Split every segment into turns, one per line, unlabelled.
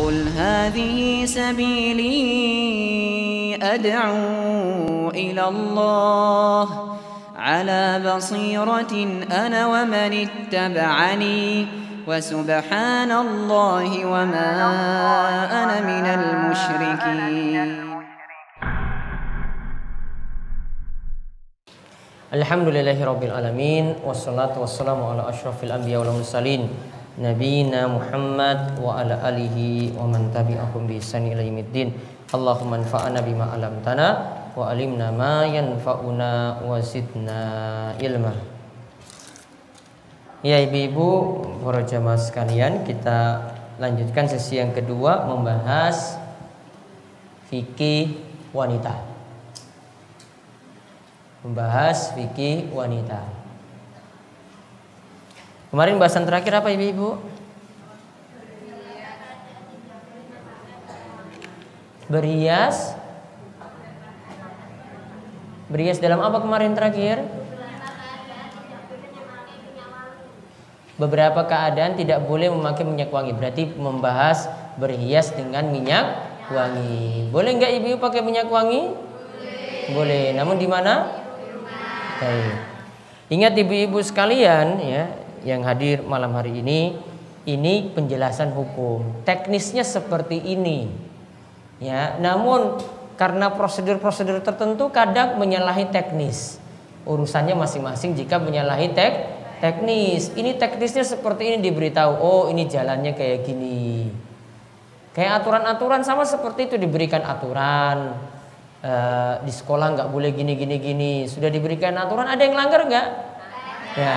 قل هذه سبيلي أدعو إلى الله على بصيرة أنا ومن اتبعني وسبحان الله وما أنا من المشركين.
الحمد لله رب العالمين والصلاة والسلام على أشرف الأنبياء والمرسلين. Alihi wa man tabi'ahum bi ihsani ila yaumiddin. Allahumma anfa'na bima alamtana wa alimna ma yanfa'una wa zidna ilma. Ya ibu-ibu para jamaah sekalian kita lanjutkan sesi yang kedua membahas fikih wanita. Membahas fikih wanita. Kemarin bahasan terakhir apa ibu-ibu? Berhias Berhias dalam apa kemarin terakhir? Beberapa keadaan tidak boleh memakai minyak wangi Berarti membahas berhias dengan minyak wangi Boleh nggak ibu pakai minyak wangi? Boleh, boleh. Namun di mana? Baik. Ingat ibu-ibu sekalian ya yang hadir malam hari ini, ini penjelasan hukum. Teknisnya seperti ini. Ya, namun karena prosedur-prosedur tertentu kadang menyalahi teknis. Urusannya masing-masing jika menyalahi tek teknis. Ini teknisnya seperti ini diberitahu. Oh, ini jalannya kayak gini. Kayak aturan-aturan sama seperti itu diberikan aturan uh, di sekolah nggak boleh gini gini gini sudah diberikan aturan ada yang langgar nggak ya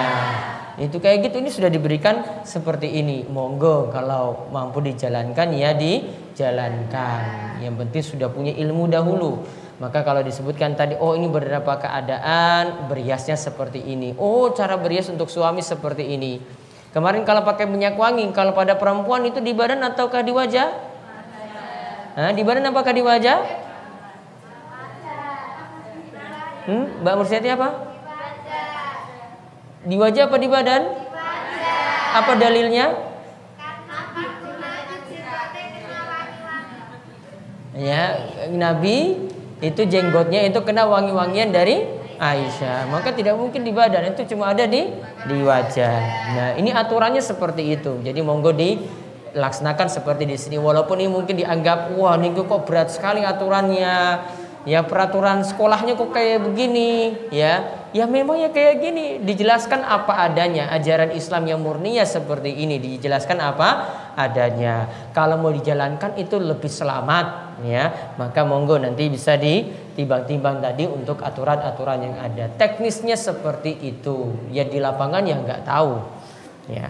itu kayak gitu ini sudah diberikan seperti ini. Monggo kalau mampu dijalankan ya dijalankan. Yang penting sudah punya ilmu dahulu. Maka kalau disebutkan tadi oh ini beberapa keadaan berhiasnya seperti ini. Oh cara berhias untuk suami seperti ini. Kemarin kalau pakai minyak wangi kalau pada perempuan itu di badan ataukah di wajah? Nah, di badan apakah di wajah? Hmm? Mbak Mursyati apa? Di wajah apa di badan? Apa dalilnya? Ya, Nabi itu jenggotnya itu kena wangi-wangian dari Aisyah. Maka tidak mungkin di badan, itu cuma ada di di wajah. Nah, ini aturannya seperti itu. Jadi monggo dilaksanakan seperti di sini. Walaupun ini mungkin dianggap wah ini kok berat sekali aturannya ya peraturan sekolahnya kok kayak begini ya. Ya memang ya kayak gini. Dijelaskan apa adanya. Ajaran Islam yang murni ya seperti ini. Dijelaskan apa adanya. Kalau mau dijalankan itu lebih selamat ya. Maka monggo nanti bisa ditimbang-timbang tadi untuk aturan-aturan yang ada. Teknisnya seperti itu. Ya di lapangan ya nggak tahu ya.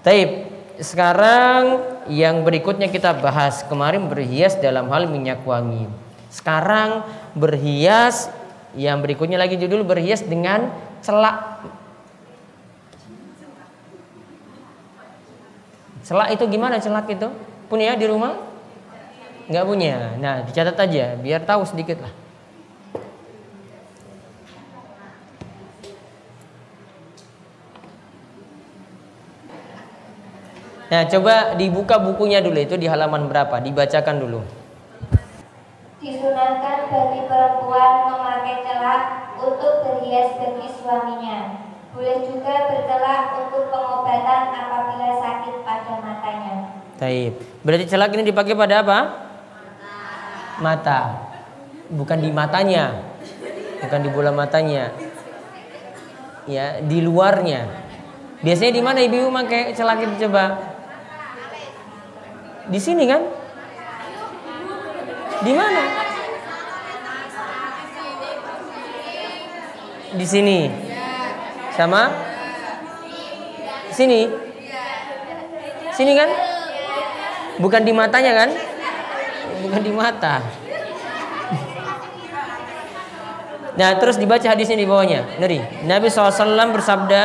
Taib sekarang yang berikutnya kita bahas. Kemarin berhias dalam hal minyak wangi sekarang berhias yang berikutnya lagi judul berhias dengan celak. Celak itu gimana celak itu? Punya di rumah? Enggak punya. Nah, dicatat aja biar tahu sedikit lah. Nah, coba dibuka bukunya dulu itu di halaman berapa? Dibacakan dulu
disunahkan bagi perempuan memakai celak untuk berhias bagi suaminya. Boleh juga bercelak untuk pengobatan apabila sakit pada matanya.
Taib. Berarti celak ini dipakai pada apa? Mata. Mata. Bukan di matanya. Bukan di bola matanya. Ya, di luarnya. Biasanya di mana ibu pakai celak itu coba? Di sini kan? Di mana? Di sini. Sama? Sini. Sini kan? Bukan di matanya kan? Bukan di mata. Nah, terus dibaca hadisnya di bawahnya. Dari Nabi SAW bersabda,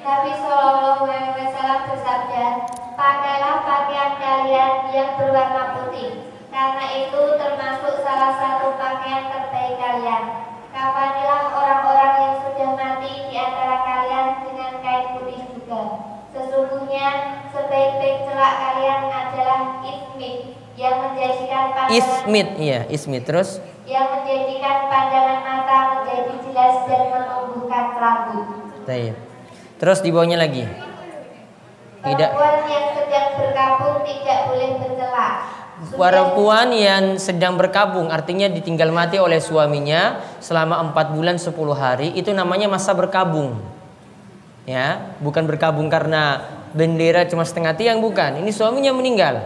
Nabi SAW bersabda, pakailah pakaian kalian yang berwarna putih karena itu termasuk salah satu pakaian terbaik kalian. Kafanilah orang-orang yang sudah mati di antara kalian dengan kain putih juga. Sesungguhnya sebaik-baik celak kalian adalah ismit yang menjadikan pandangan
Ismit, iya, ismit. Terus
yang menjadikan pandangan mata menjadi jelas dan menumbuhkan rambut.
Baik. Terus di bawahnya lagi. Tidak
Perempuan yang sedang berkabung tidak
perempuan yang sedang berkabung artinya ditinggal mati oleh suaminya selama 4 bulan 10 hari itu namanya masa berkabung. Ya, bukan berkabung karena bendera cuma setengah tiang bukan. Ini suaminya meninggal.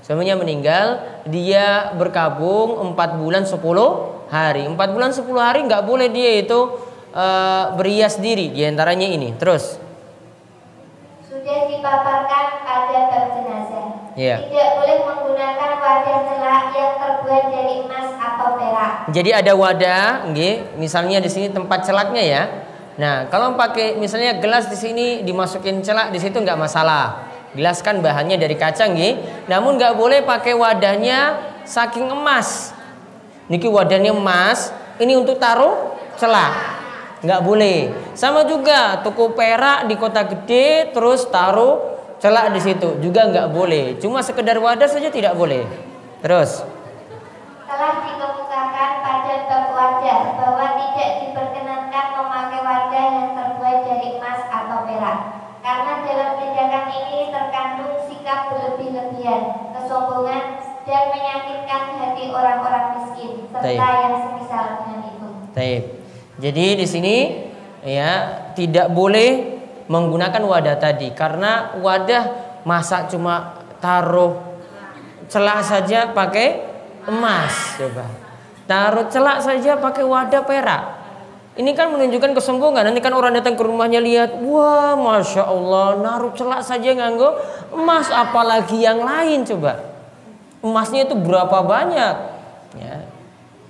Suaminya meninggal, dia berkabung 4 bulan 10 hari. 4 bulan 10 hari nggak boleh dia itu eh, berhias diri. Di antaranya ini. Terus
sudah dipaparkan pada bab
Iya.
Tidak boleh menggunakan wadah celak yang terbuat dari emas atau perak.
Jadi ada wadah, nggih, misalnya di sini tempat celaknya ya. Nah, kalau pakai misalnya gelas di sini dimasukin celak di situ nggak masalah. Gelas kan bahannya dari kaca, nggih. Namun nggak boleh pakai wadahnya saking emas. Niki wadahnya emas, ini untuk taruh celak. Nggak boleh. Sama juga toko perak di kota gede terus taruh celak di situ juga nggak boleh. Cuma sekedar wadah saja tidak boleh. Terus
Telah dikemukakan pada bab wadah bahwa tidak diperkenankan memakai wadah yang terbuat dari emas atau perak. Karena dalam tindakan ini terkandung sikap berlebih-lebihan, kesombongan, dan menyakitkan hati orang-orang miskin, serta
Baik.
yang semisal dengan itu.
Taib. Jadi di sini ya tidak boleh menggunakan wadah tadi karena wadah masa cuma taruh celak saja pakai emas coba. Taruh celak saja pakai wadah perak. Ini kan menunjukkan kesombongan. Nanti kan orang datang ke rumahnya lihat, wah masya Allah, naruh celak saja nganggo emas, apalagi yang lain coba. Emasnya itu berapa banyak? Ya,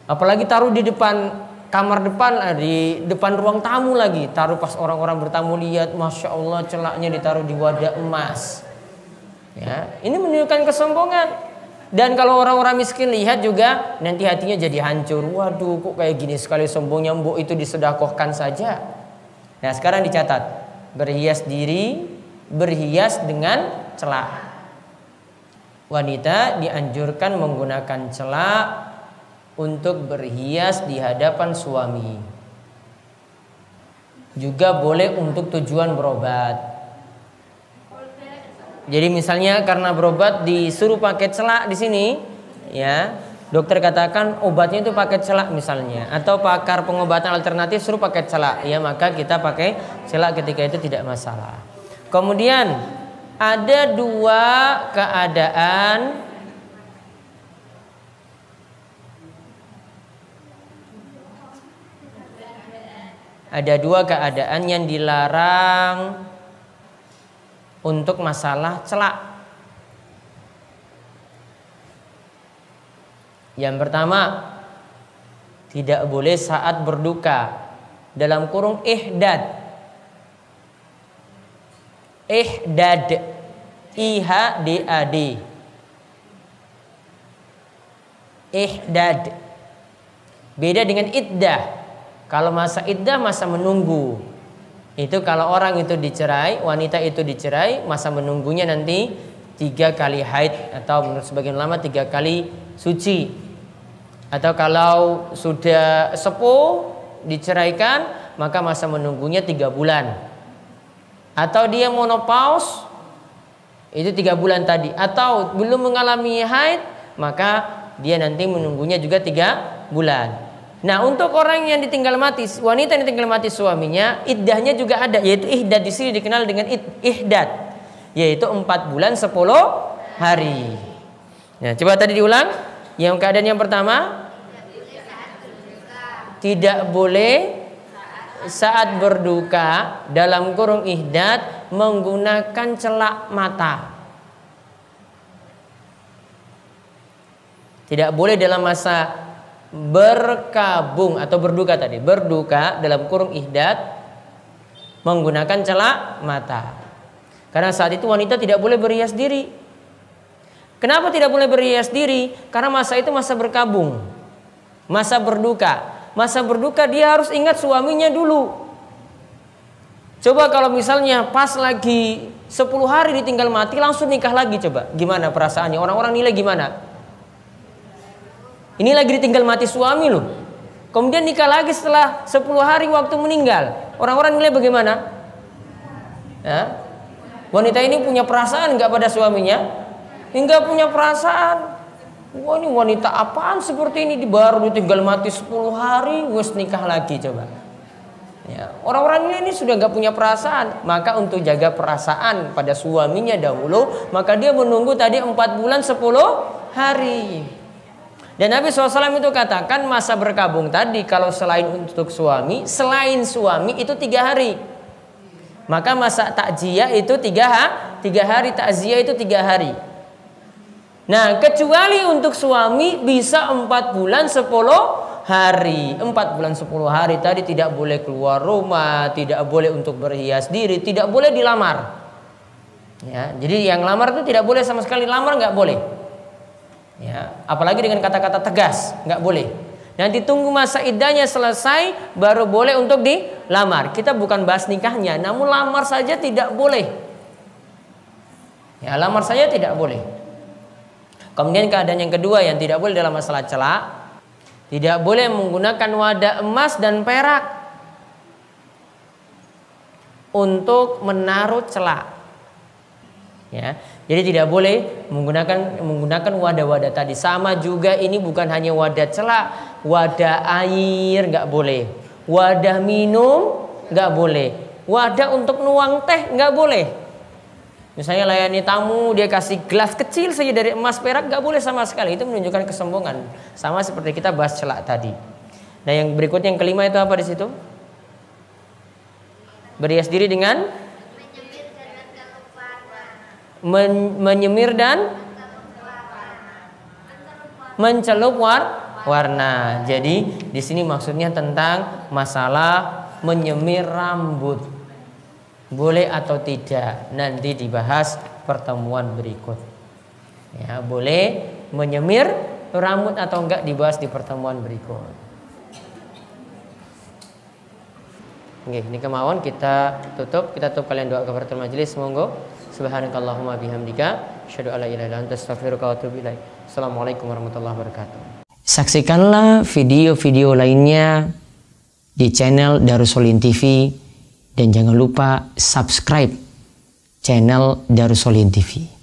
Apalagi taruh di depan kamar depan lah, di depan ruang tamu lagi. Taruh pas orang-orang bertamu lihat, masya Allah celaknya ditaruh di wadah emas. Ya, ini menunjukkan kesombongan. Dan kalau orang-orang miskin lihat juga nanti hatinya jadi hancur. Waduh, kok kayak gini sekali sombongnya mbok itu disedekahkan saja. Nah, sekarang dicatat. Berhias diri, berhias dengan celak. Wanita dianjurkan menggunakan celak untuk berhias di hadapan suami. Juga boleh untuk tujuan berobat. Jadi misalnya karena berobat disuruh pakai celak di sini, ya dokter katakan obatnya itu pakai celak misalnya, atau pakar pengobatan alternatif suruh pakai celak, ya maka kita pakai celak ketika itu tidak masalah. Kemudian ada dua keadaan ada dua keadaan yang dilarang untuk masalah celak. Yang pertama, tidak boleh saat berduka dalam kurung ihdad. Ihdad. I H D A D. Ihdad. Beda dengan iddah. Kalau masa iddah masa menunggu. Itu kalau orang itu dicerai, wanita itu dicerai, masa menunggunya nanti tiga kali haid atau menurut sebagian lama tiga kali suci. Atau kalau sudah sepuh diceraikan, maka masa menunggunya tiga bulan. Atau dia monopause, itu tiga bulan tadi. Atau belum mengalami haid, maka dia nanti menunggunya juga tiga bulan. Nah, untuk orang yang ditinggal mati, wanita yang ditinggal mati suaminya, iddahnya juga ada, yaitu ihdad di sini dikenal dengan ihdad, yaitu empat bulan sepuluh hari. Nah, coba tadi diulang. Yang keadaan yang pertama, tidak boleh saat berduka dalam kurung ihdad menggunakan celak mata. Tidak boleh dalam masa berkabung atau berduka tadi, berduka dalam kurung ihdad menggunakan celak mata. Karena saat itu wanita tidak boleh berhias diri. Kenapa tidak boleh berhias diri? Karena masa itu masa berkabung. Masa berduka. Masa berduka dia harus ingat suaminya dulu. Coba kalau misalnya pas lagi 10 hari ditinggal mati langsung nikah lagi coba. Gimana perasaannya? Orang-orang nilai gimana? Ini lagi ditinggal mati suami loh. Kemudian nikah lagi setelah 10 hari waktu meninggal. Orang-orang nilai bagaimana? Ya? Wanita ini punya perasaan nggak pada suaminya? Enggak punya perasaan. Wah ini wanita apaan seperti ini baru ditinggal mati 10 hari wes nikah lagi coba. Ya, orang-orang ini sudah nggak punya perasaan, maka untuk jaga perasaan pada suaminya dahulu, maka dia menunggu tadi 4 bulan 10 hari. Dan Nabi SAW itu katakan masa berkabung tadi kalau selain untuk suami, selain suami itu tiga hari. Maka masa takjiah itu tiga, tiga hari, takziah itu tiga hari. Nah kecuali untuk suami bisa empat bulan sepuluh hari empat bulan sepuluh hari tadi tidak boleh keluar rumah tidak boleh untuk berhias diri tidak boleh dilamar ya jadi yang lamar itu tidak boleh sama sekali lamar nggak boleh ya apalagi dengan kata-kata tegas nggak boleh. Nanti tunggu masa idahnya selesai baru boleh untuk dilamar. Kita bukan bahas nikahnya namun lamar saja tidak boleh. Ya lamar saja tidak boleh. Kemudian keadaan yang kedua yang tidak boleh dalam masalah celak tidak boleh menggunakan wadah emas dan perak untuk menaruh celak. Ya, jadi tidak boleh menggunakan menggunakan wadah-wadah tadi. Sama juga ini bukan hanya wadah celak, wadah air nggak boleh, wadah minum nggak boleh, wadah untuk nuang teh nggak boleh. Misalnya layani tamu, dia kasih gelas kecil saja dari emas perak, gak boleh sama sekali. Itu menunjukkan kesombongan. Sama seperti kita bahas celak tadi. Nah yang berikutnya yang kelima itu apa di situ? Berias diri dengan men menyemir dan mencelup war warna. Jadi di sini maksudnya tentang masalah menyemir rambut. Boleh atau tidak nanti dibahas pertemuan berikut. Ya, boleh menyemir rambut atau enggak dibahas di pertemuan berikut. Oke, ini kemauan kita tutup. Kita tutup kalian doa kafaratul majelis. Monggo. Subhanakallahumma bihamdika asyhadu alla ilaha illa anta astaghfiruka wa atubu ilaik. Assalamualaikum warahmatullahi wabarakatuh. Saksikanlah video-video lainnya di channel Darussolin TV dan jangan lupa subscribe channel Darussolin TV.